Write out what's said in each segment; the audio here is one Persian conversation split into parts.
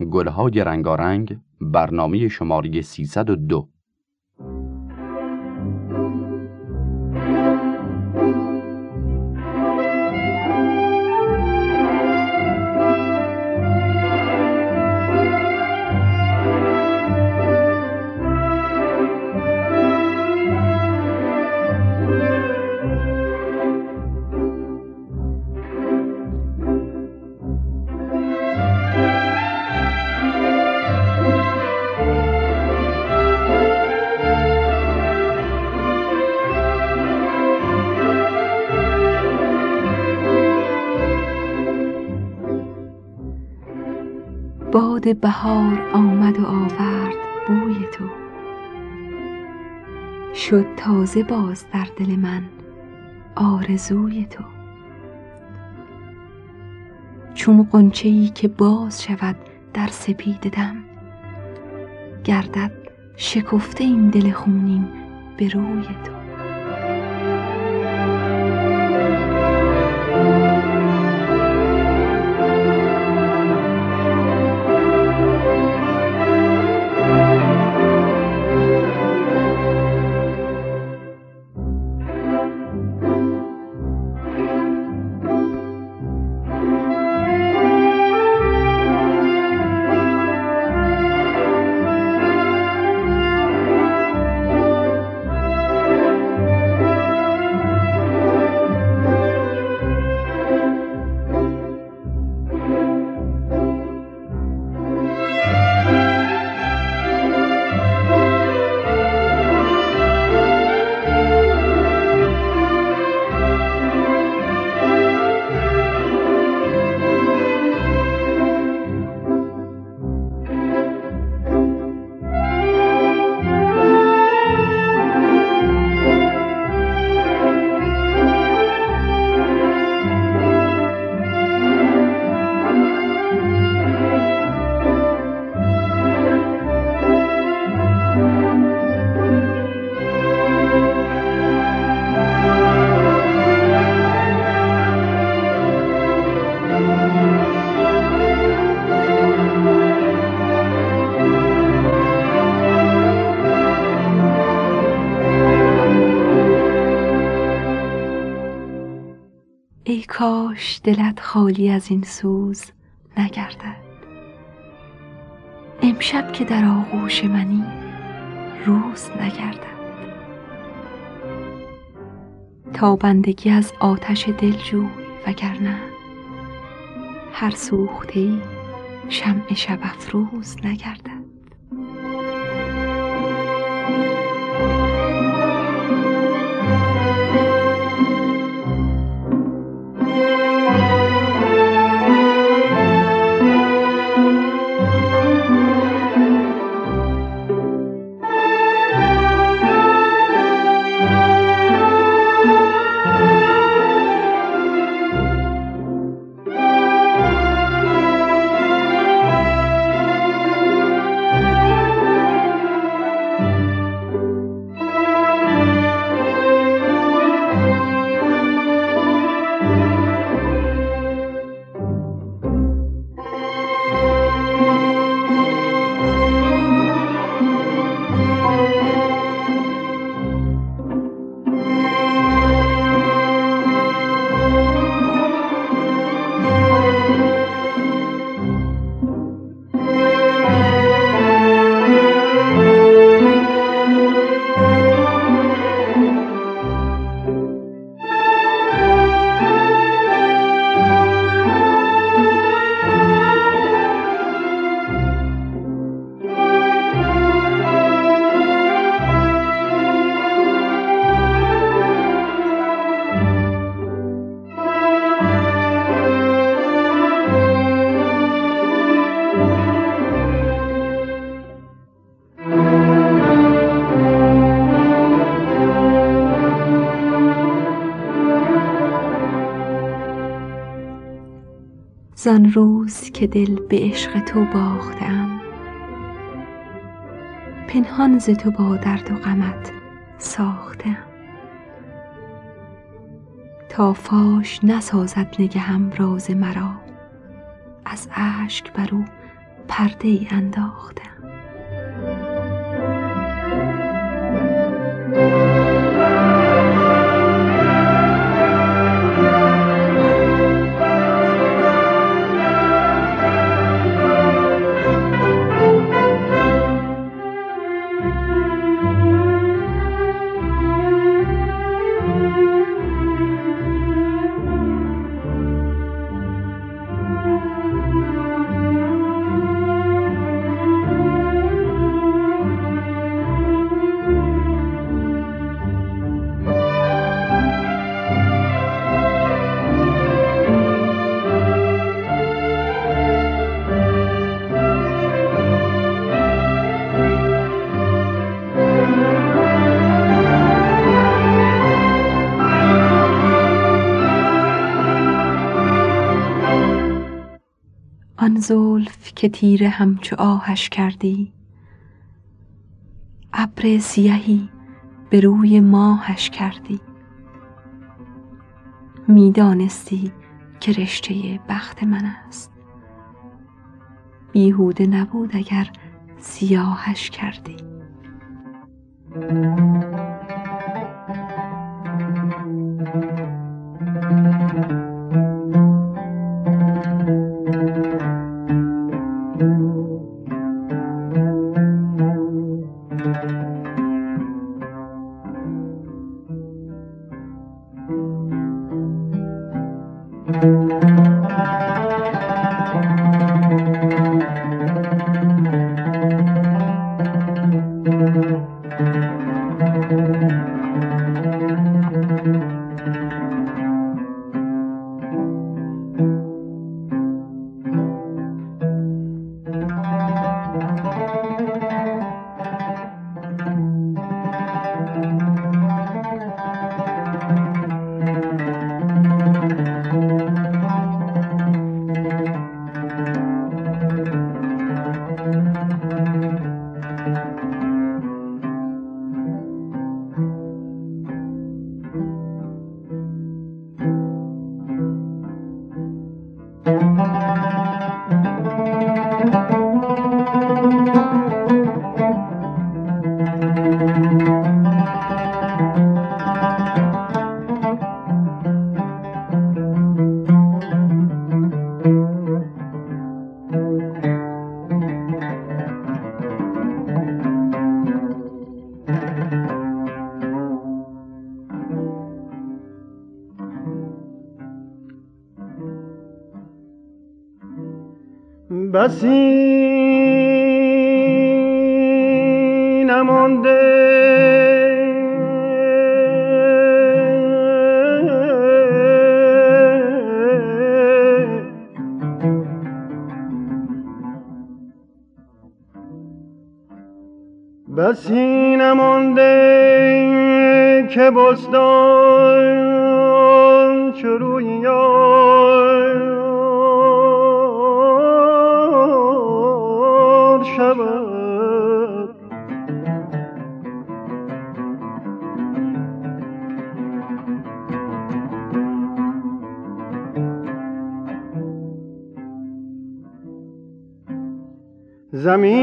گلهای رنگارنگ برنامه شماره 302 بهار آمد و آورد بوی تو. شد تازه باز در دل من آرزوی تو. چون قنچه ای که باز شود در سپید دم گردد شکفته این دل خونین به روی تو. کاش دلت خالی از این سوز نگردد امشب که در آغوش منی روز نگردد تابندگی از آتش دل جوی وگرنه هر سوخته شمع شب افروز نگردد زان روز که دل به عشق تو باختم. پنهان ز تو با درد و غمت ساختم. تا فاش نسازد نگهم راز مرا. از اشک بر او پرده ای انداختم. زلف که تیره همچو آهش کردی. ابر سیهی به روی ماهش کردی. می‌دانستی که رشته بخت من است. بیهوده نبود اگر سیاهش کردی. بسی نمانده. بسی نمانده که بستان چروی زمین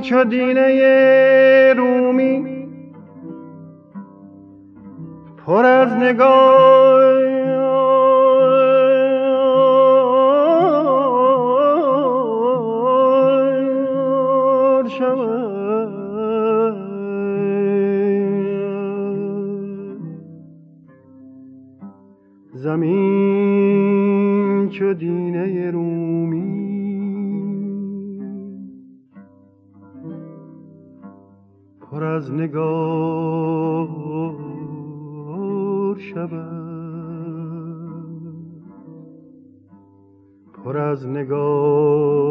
چو دینه رومی پر از نگاه زمین چو دینه از نگار شود. پر از نگار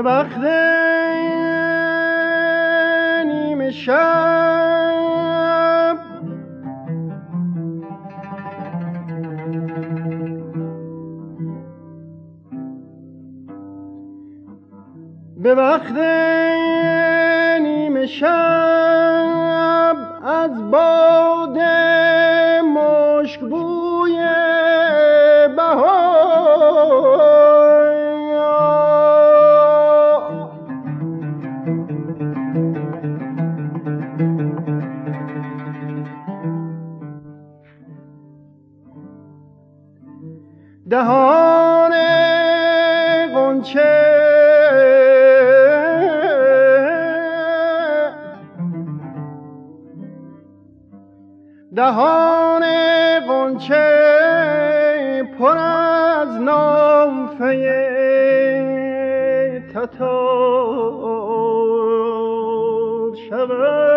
وقت دهان قنچه دهان قنچه پر از نامفه تتار شود.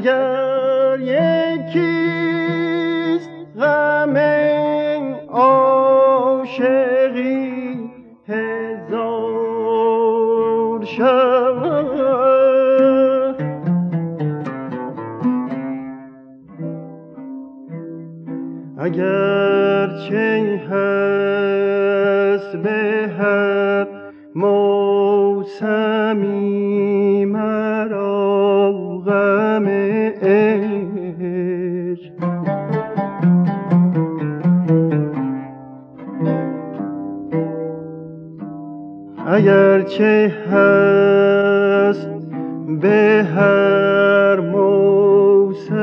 Yeah. اگرچه هست به هر موسمی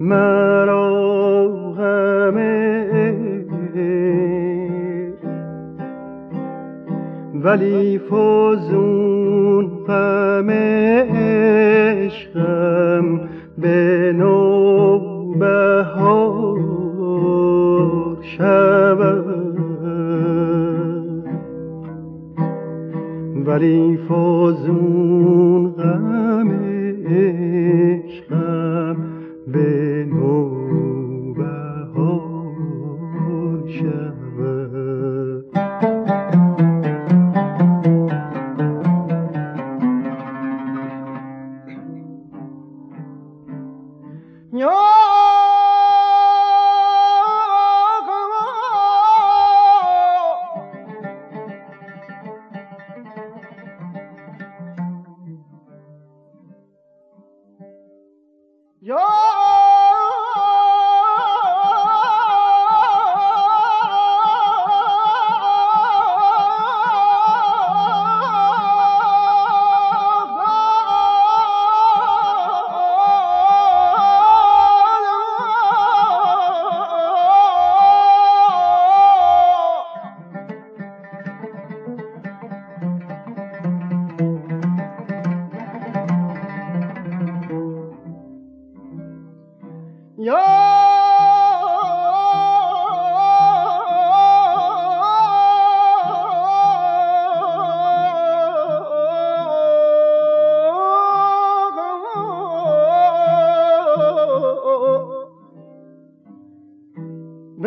مرا غم ولی فوزون غم عشقم به نوبهار شود. ولی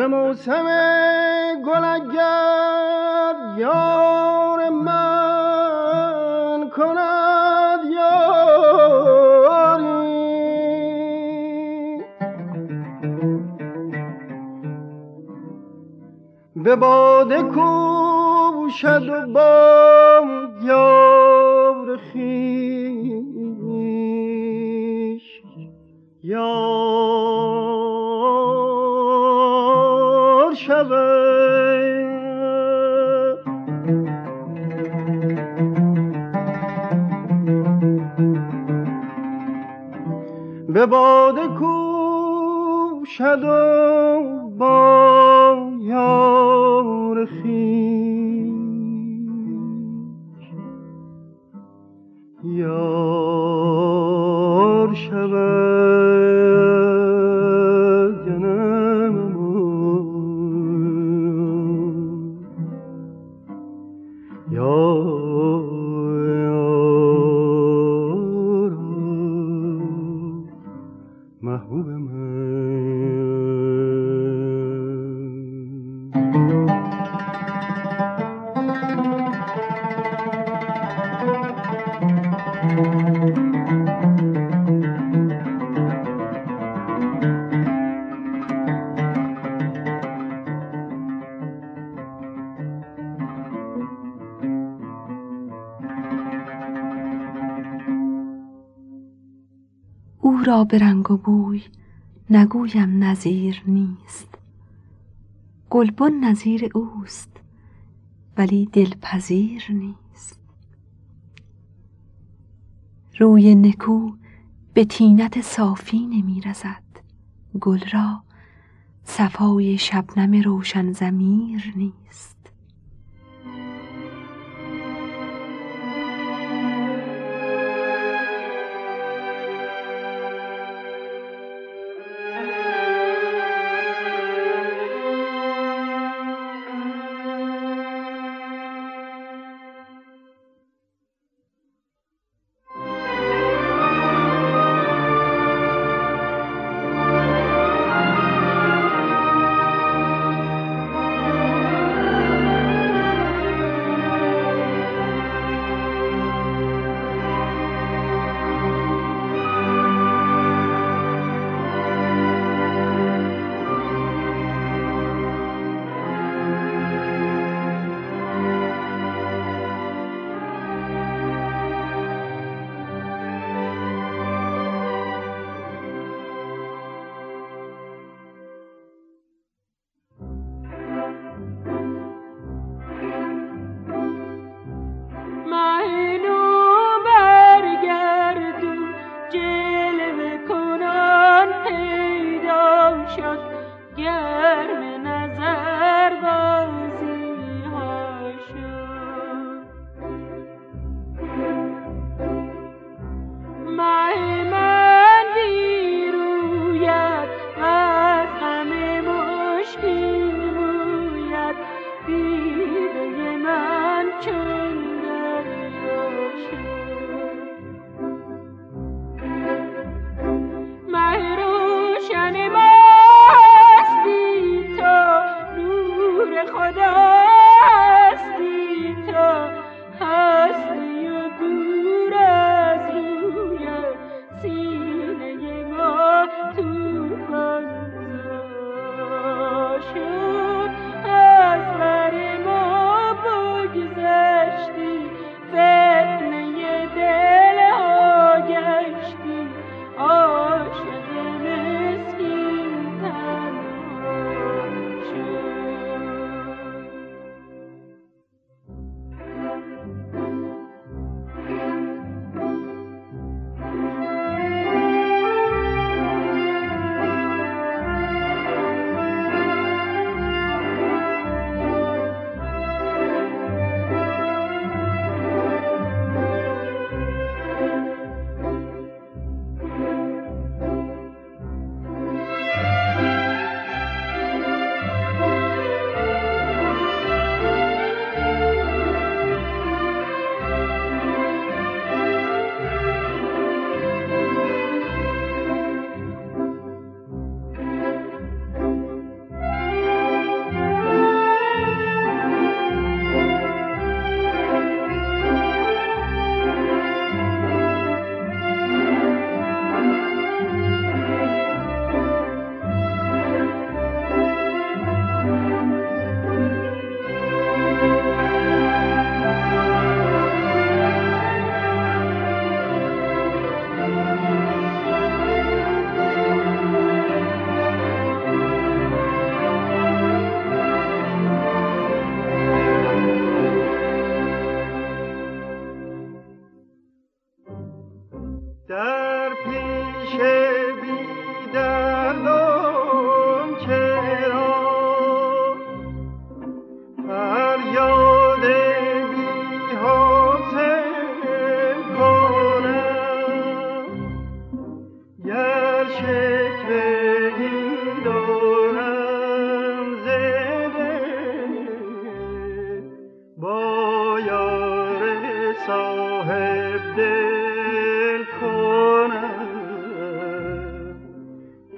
موسم گل اگر یار من کند یاری. به باده کوشد و با یار به باده کوشد و او را به رنگ و بوی نگویم نظیر نیست. گلبن نظیر اوست ولی دلپذیر نیست. روی نکو به تینت صافی نمی رسد گل را صفای شبنم روشن زمیر نیست.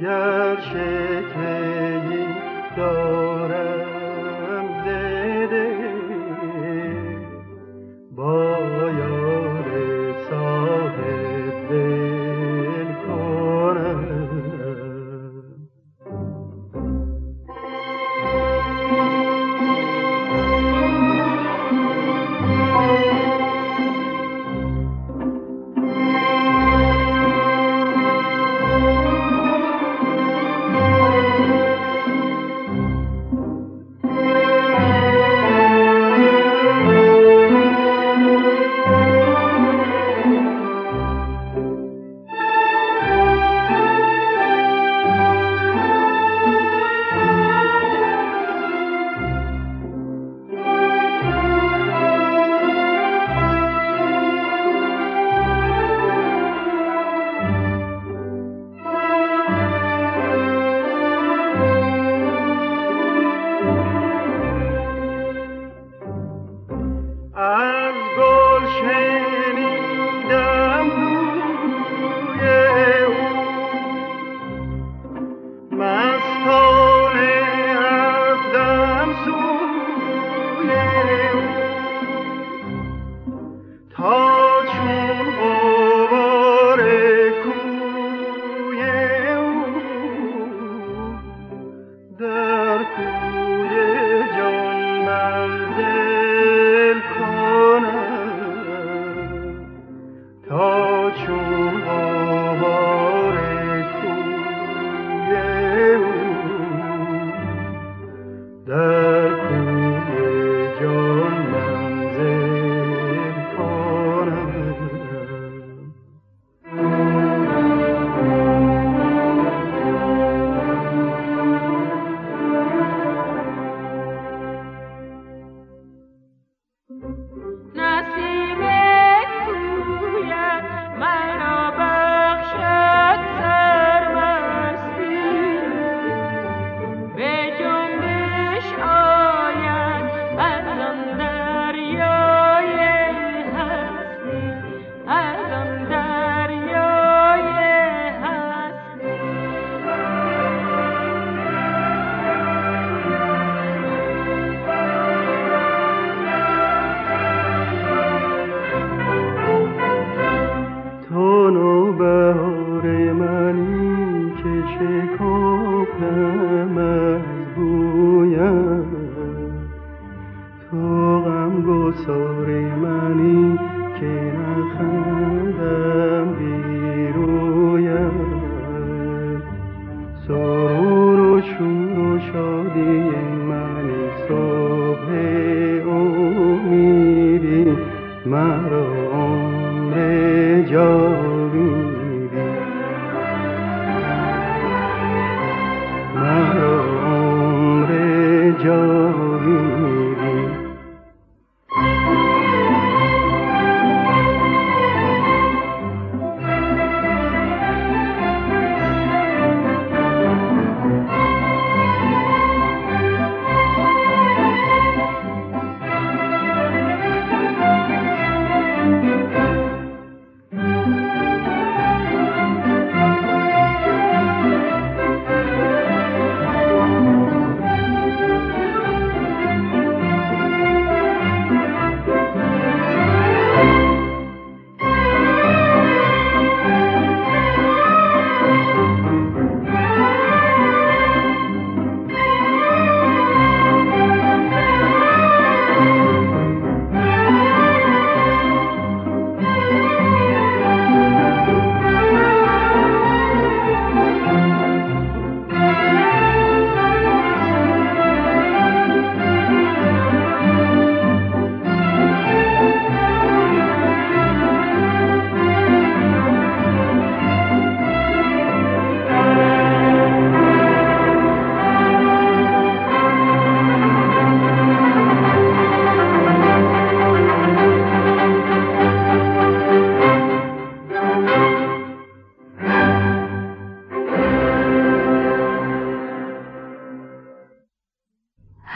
گر شکر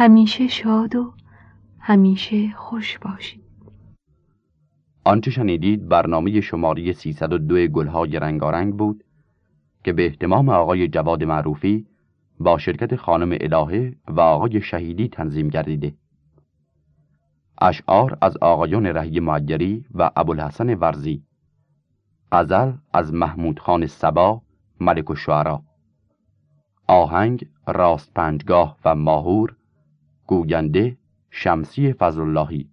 همیشه شاد و همیشه خوش باشید. آنچه شنیدید برنامه شماره 302 گلهای رنگارنگ بود که به احتمام آقای جواد معروفی با شرکت خانم الهه و آقای شهیدی تنظیم گردیده. اشعار از آقایان رهی معجری و ابوالحسن ورزی. غزل از محمود خان سبا ملک الشعرا آهنگ راست پنجگاه و ماهور گوینده شمسی فضل اللهی